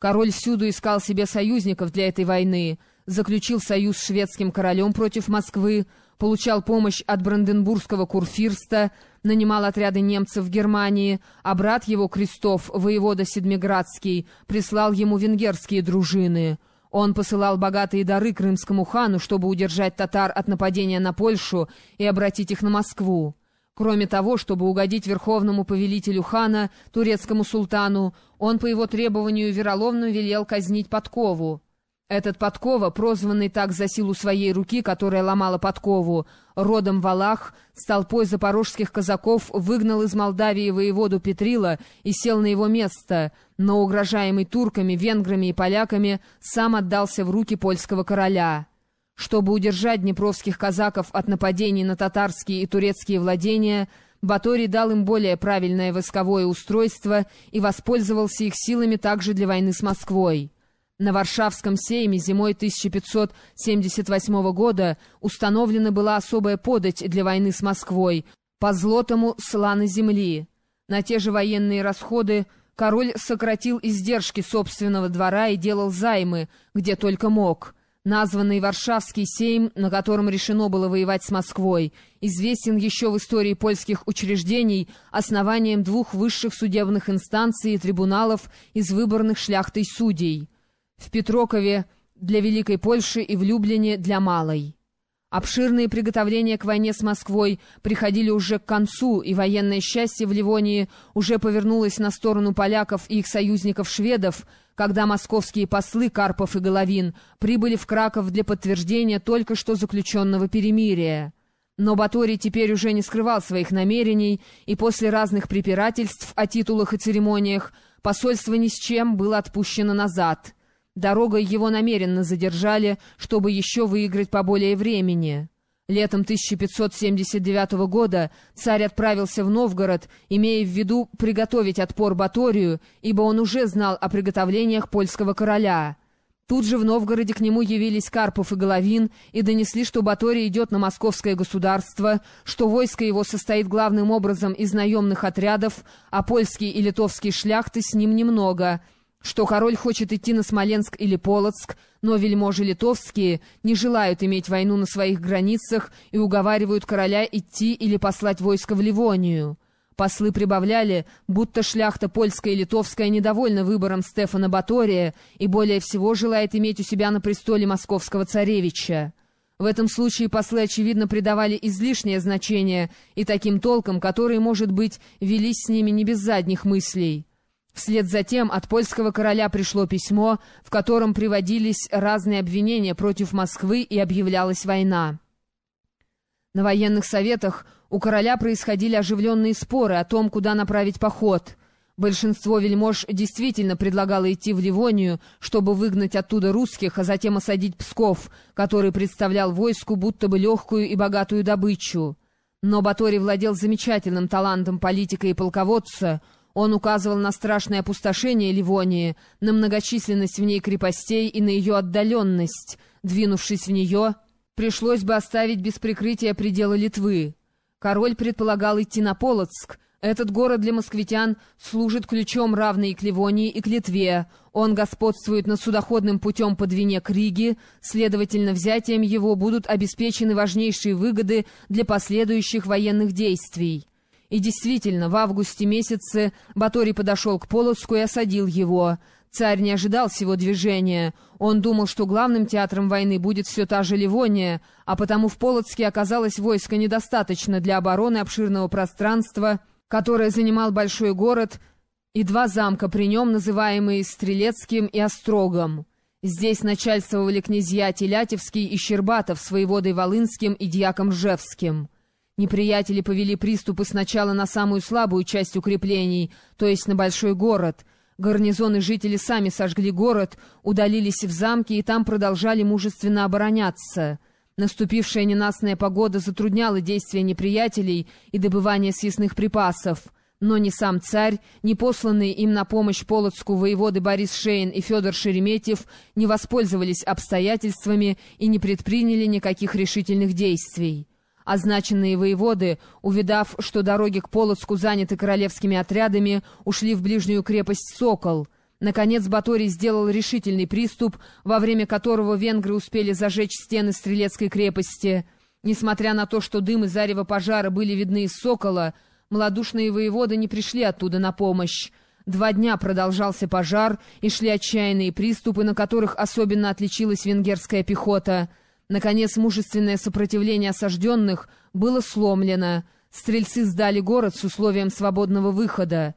Король всюду искал себе союзников для этой войны, заключил союз с шведским королем против Москвы, получал помощь от Бранденбургского курфирста, нанимал отряды немцев в Германии, а брат его, Крестов, воевода Седмиградский, прислал ему венгерские дружины. Он посылал богатые дары крымскому хану, чтобы удержать татар от нападения на Польшу и обратить их на Москву. Кроме того, чтобы угодить верховному повелителю хана, турецкому султану, он по его требованию вероломно велел казнить подкову. Этот Подкова, прозванный так за силу своей руки, которая ломала подкову, родом Валах, с толпой запорожских казаков выгнал из Молдавии воеводу Петрила и сел на его место, но, угрожаемый турками, венграми и поляками, сам отдался в руки польского короля. Чтобы удержать днепровских казаков от нападений на татарские и турецкие владения, Баторий дал им более правильное войсковое устройство и воспользовался их силами также для войны с Москвой. На Варшавском сейме зимой 1578 года установлена была особая подать для войны с Москвой по злотому слана земли. На те же военные расходы король сократил издержки собственного двора и делал займы, где только мог. Названный Варшавский сейм, на котором решено было воевать с Москвой, известен еще в истории польских учреждений основанием двух высших судебных инстанций и трибуналов из выборных шляхтой судей в Петрокове для Великой Польши и в Люблине для Малой. Обширные приготовления к войне с Москвой приходили уже к концу, и военное счастье в Ливонии уже повернулось на сторону поляков и их союзников-шведов, когда московские послы Карпов и Головин прибыли в Краков для подтверждения только что заключенного перемирия. Но Баторий теперь уже не скрывал своих намерений, и после разных препирательств о титулах и церемониях посольство ни с чем было отпущено назад — Дорогой его намеренно задержали, чтобы еще выиграть поболее времени. Летом 1579 года царь отправился в Новгород, имея в виду приготовить отпор Баторию, ибо он уже знал о приготовлениях польского короля. Тут же в Новгороде к нему явились Карпов и Головин и донесли, что Баторий идет на московское государство, что войско его состоит главным образом из наемных отрядов, а польские и литовские шляхты с ним немного — что король хочет идти на Смоленск или Полоцк, но вельможи литовские не желают иметь войну на своих границах и уговаривают короля идти или послать войско в Ливонию. Послы прибавляли, будто шляхта польская и литовская недовольна выбором Стефана Батория и более всего желает иметь у себя на престоле московского царевича. В этом случае послы, очевидно, придавали излишнее значение и таким толкам, которые, может быть, велись с ними не без задних мыслей. Вслед за тем от польского короля пришло письмо, в котором приводились разные обвинения против Москвы и объявлялась война. На военных советах у короля происходили оживленные споры о том, куда направить поход. Большинство вельмож действительно предлагало идти в Ливонию, чтобы выгнать оттуда русских, а затем осадить Псков, который представлял войску будто бы легкую и богатую добычу. Но Батори владел замечательным талантом политика и полководца — он указывал на страшное опустошение Ливонии, на многочисленность в ней крепостей и на ее отдаленность. Двинувшись в нее, пришлось бы оставить без прикрытия пределы Литвы. Король предполагал идти на Полоцк. Этот город для москвитян служит ключом, равный к Ливонии и к Литве. Он господствует над судоходным путем по Двине к Риге, следовательно, взятием его будут обеспечены важнейшие выгоды для последующих военных действий. И действительно, в августе месяце Баторий подошел к Полоцку и осадил его. Царь не ожидал всего движения. Он думал, что главным театром войны будет все та же Ливония, а потому в Полоцке оказалось войско недостаточно для обороны обширного пространства, которое занимал большой город, и два замка при нем, называемые Стрелецким и Острогом. Здесь начальствовали князья Телятевский и Щербатов с воеводой Волынским и дьяком Жевским. Неприятели повели приступы сначала на самую слабую часть укреплений, то есть на большой город. Гарнизоны жители сами сожгли город, удалились в замки и там продолжали мужественно обороняться. Наступившая ненастная погода затрудняла действия неприятелей и добывание съестных припасов. Но ни сам царь, ни посланные им на помощь Полоцку воеводы Борис Шейн и Федор Шереметьев не воспользовались обстоятельствами и не предприняли никаких решительных действий. Означенные воеводы, увидав, что дороги к Полоцку заняты королевскими отрядами, ушли в ближнюю крепость Сокол. Наконец Баторий сделал решительный приступ, во время которого венгры успели зажечь стены Стрелецкой крепости. Несмотря на то, что дым и зарево пожара были видны из Сокола, малодушные воеводы не пришли оттуда на помощь. Два дня продолжался пожар, и шли отчаянные приступы, на которых особенно отличилась венгерская пехота. Наконец, мужественное сопротивление осажденных было сломлено. Стрельцы сдали город с условием свободного выхода.